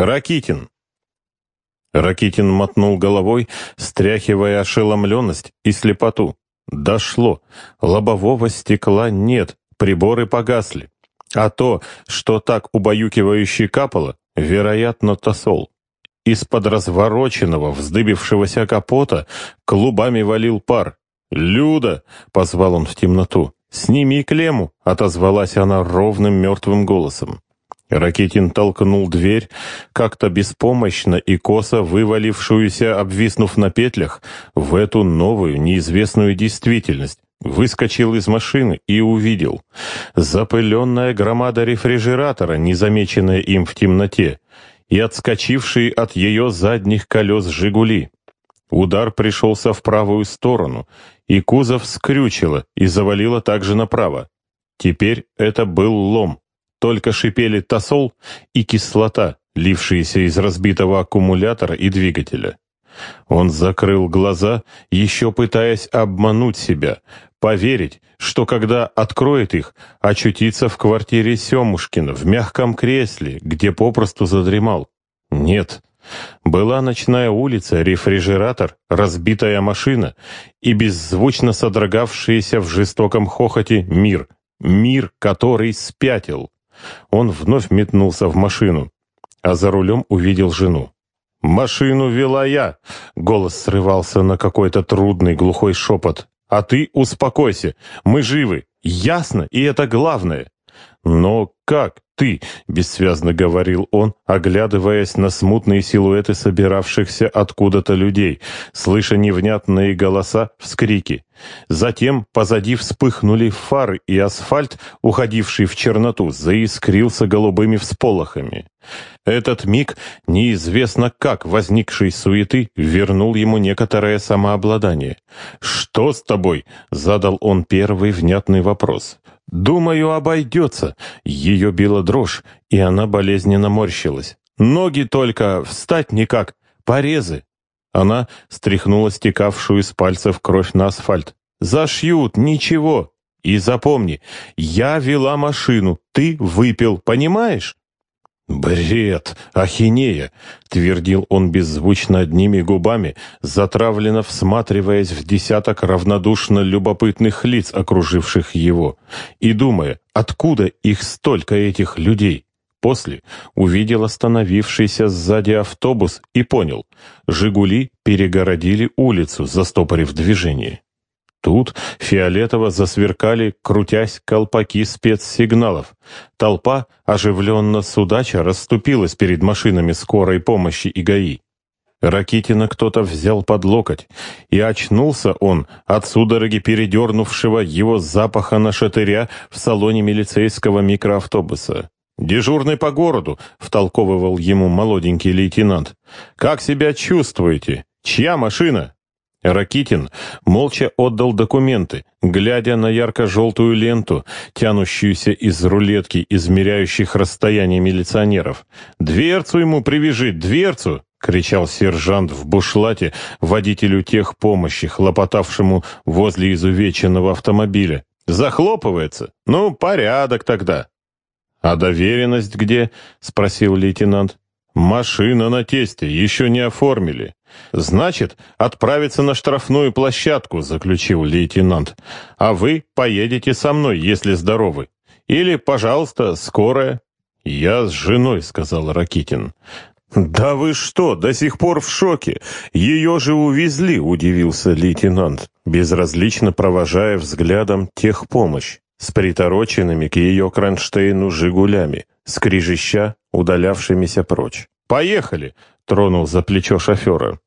Ракитин. Ракитин мотнул головой, стряхивая ошеломленность и слепоту. Дошло. Лобового стекла нет, приборы погасли. А то, что так убаюкивающе капало, вероятно, тосол. Из-под развороченного, вздыбившегося капота клубами валил пар. «Люда!» — позвал он в темноту. «Сними клемму!» — отозвалась она ровным мертвым голосом. Ракетин толкнул дверь, как-то беспомощно и косо вывалившуюся, обвиснув на петлях, в эту новую, неизвестную действительность. Выскочил из машины и увидел. Запыленная громада рефрижератора, незамеченная им в темноте, и отскочившие от ее задних колес «Жигули». Удар пришелся в правую сторону, и кузов скрючило и завалило также направо. Теперь это был лом. Только шипели тосол и кислота, лившиеся из разбитого аккумулятора и двигателя. Он закрыл глаза, еще пытаясь обмануть себя, поверить, что когда откроет их, очутится в квартире Семушкина, в мягком кресле, где попросту задремал. Нет. Была ночная улица, рефрижератор, разбитая машина и беззвучно содрогавшийся в жестоком хохоте мир. Мир, который спятил. Он вновь метнулся в машину, а за рулем увидел жену. «Машину вела я!» — голос срывался на какой-то трудный глухой шепот. «А ты успокойся, мы живы, ясно, и это главное!» «Но как ты?» — бессвязно говорил он, оглядываясь на смутные силуэты собиравшихся откуда-то людей, слыша невнятные голоса, вскрики. Затем позади вспыхнули фары, и асфальт, уходивший в черноту, заискрился голубыми всполохами. Этот миг, неизвестно как возникшей суеты, вернул ему некоторое самообладание. «Что с тобой?» — задал он первый внятный вопрос. «Думаю, обойдется». Ее била дрожь, и она болезненно морщилась. «Ноги только, встать никак, порезы». Она стряхнула стекавшую из пальцев кровь на асфальт. «Зашьют, ничего. И запомни, я вела машину, ты выпил, понимаешь?» «Бред! Ахинея!» — твердил он беззвучно одними губами, затравленно всматриваясь в десяток равнодушно любопытных лиц, окруживших его, и думая, откуда их столько этих людей. После увидел остановившийся сзади автобус и понял, «Жигули» перегородили улицу, застопорив движение. Тут фиолетово засверкали, крутясь, колпаки спецсигналов. Толпа, оживленно судача, расступилась перед машинами скорой помощи и ГАИ. Ракитина кто-то взял под локоть, и очнулся он от судороги передернувшего его запаха на шатыря в салоне милицейского микроавтобуса. «Дежурный по городу», — втолковывал ему молоденький лейтенант. «Как себя чувствуете? Чья машина?» Ракитин молча отдал документы, глядя на ярко-желтую ленту, тянущуюся из рулетки, измеряющих расстояние милиционеров. «Дверцу ему привяжи, дверцу!» — кричал сержант в бушлате водителю техпомощи, хлопотавшему возле изувеченного автомобиля. «Захлопывается? Ну, порядок тогда!» «А доверенность где?» — спросил лейтенант. «Машина на тесте, еще не оформили». «Значит, отправиться на штрафную площадку», — заключил лейтенант. «А вы поедете со мной, если здоровы. Или, пожалуйста, скорая». «Я с женой», — сказал Ракитин. «Да вы что, до сих пор в шоке? Ее же увезли», — удивился лейтенант, безразлично провожая взглядом техпомощь с притороченными к ее кронштейну «Жигулями», скрижища, удалявшимися прочь. «Поехали!» — тронул за плечо шофера.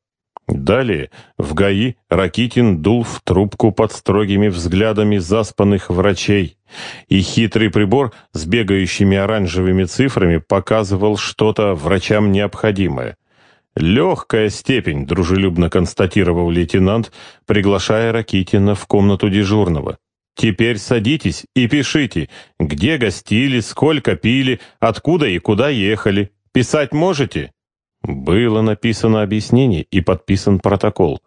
Далее в ГАИ Ракитин дул в трубку под строгими взглядами заспанных врачей, и хитрый прибор с бегающими оранжевыми цифрами показывал что-то врачам необходимое. «Легкая степень», — дружелюбно констатировал лейтенант, приглашая Ракитина в комнату дежурного. «Теперь садитесь и пишите, где гостили, сколько пили, откуда и куда ехали. Писать можете?» Было написано объяснение и подписан протокол.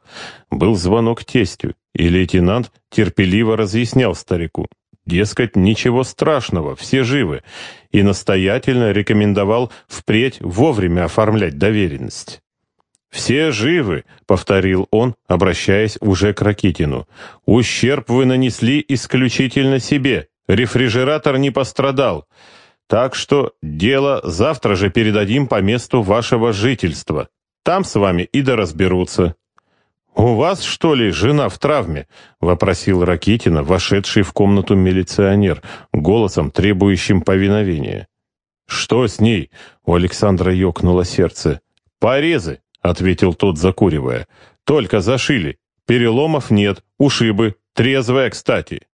Был звонок тестю, и лейтенант терпеливо разъяснял старику. дескать, ничего страшного, все живы, и настоятельно рекомендовал впредь вовремя оформлять доверенность. «Все живы», — повторил он, обращаясь уже к Ракитину. «Ущерб вы нанесли исключительно себе. Рефрижератор не пострадал. Так что дело завтра же передадим по месту вашего жительства. Там с вами и да разберутся». «У вас, что ли, жена в травме?» — вопросил Ракитина, вошедший в комнату милиционер, голосом, требующим повиновения. «Что с ней?» — у Александра ёкнуло сердце. «Порезы!» ответил тот, закуривая. «Только зашили. Переломов нет, ушибы. Трезвая, кстати».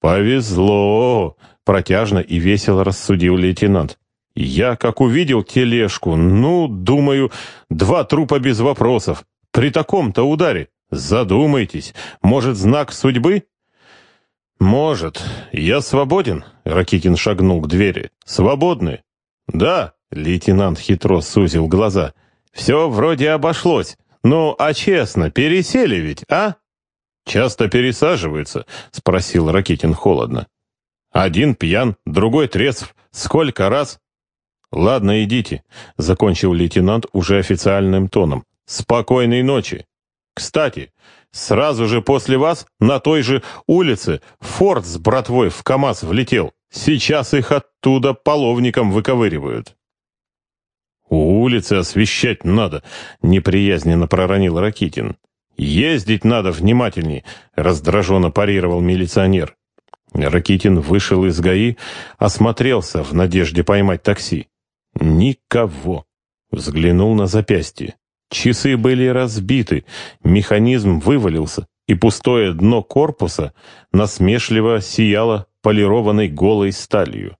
«Повезло!» — протяжно и весело рассудил лейтенант. «Я, как увидел тележку, ну, думаю, два трупа без вопросов. При таком-то ударе. Задумайтесь, может, знак судьбы?» «Может. Я свободен?» — Ракитин шагнул к двери. «Свободны?» «Да», — лейтенант хитро сузил глаза. Все вроде обошлось. Ну, а честно, пересели ведь, а? Часто пересаживаются, спросил Ракитин холодно. Один пьян, другой трезв. Сколько раз? Ладно, идите, закончил лейтенант уже официальным тоном. Спокойной ночи. Кстати, сразу же после вас на той же улице Форд с братвой в КамАЗ влетел. Сейчас их оттуда половником выковыривают. «У улицы освещать надо», — неприязненно проронил Ракитин. «Ездить надо внимательней», — раздраженно парировал милиционер. Ракитин вышел из ГАИ, осмотрелся в надежде поймать такси. Никого. Взглянул на запястье. Часы были разбиты, механизм вывалился, и пустое дно корпуса насмешливо сияло полированной голой сталью.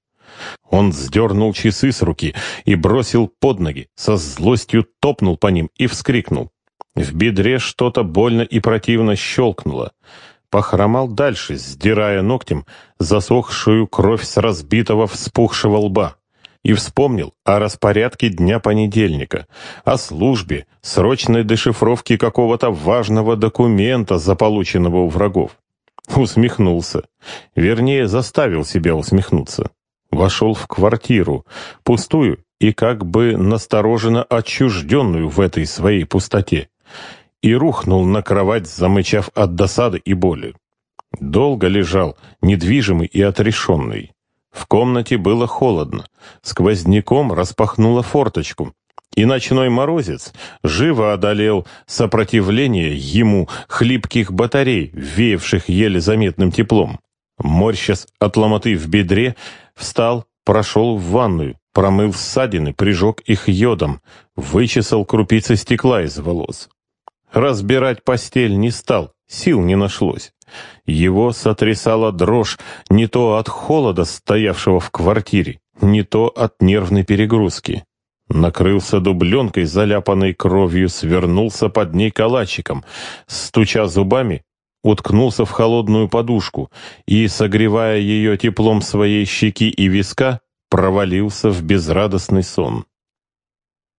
Он сдернул часы с руки и бросил под ноги, со злостью топнул по ним и вскрикнул. В бедре что-то больно и противно щелкнуло. Похромал дальше, сдирая ногтем засохшую кровь с разбитого вспухшего лба. И вспомнил о распорядке дня понедельника, о службе, срочной дешифровке какого-то важного документа, заполученного у врагов. Усмехнулся. Вернее, заставил себя усмехнуться вошел в квартиру, пустую и как бы настороженно отчужденную в этой своей пустоте, и рухнул на кровать, замычав от досады и боли. Долго лежал, недвижимый и отрешенный. В комнате было холодно, сквозняком распахнула форточку, и ночной морозец живо одолел сопротивление ему хлипких батарей, веявших еле заметным теплом. Морщась от ломоты в бедре, Встал, прошел в ванную, промыл ссадины, прижег их йодом, вычесал крупицы стекла из волос. Разбирать постель не стал, сил не нашлось. Его сотрясала дрожь не то от холода, стоявшего в квартире, не то от нервной перегрузки. Накрылся дубленкой, заляпанной кровью, свернулся под ней калачиком, стуча зубами, уткнулся в холодную подушку и, согревая ее теплом своей щеки и виска, провалился в безрадостный сон.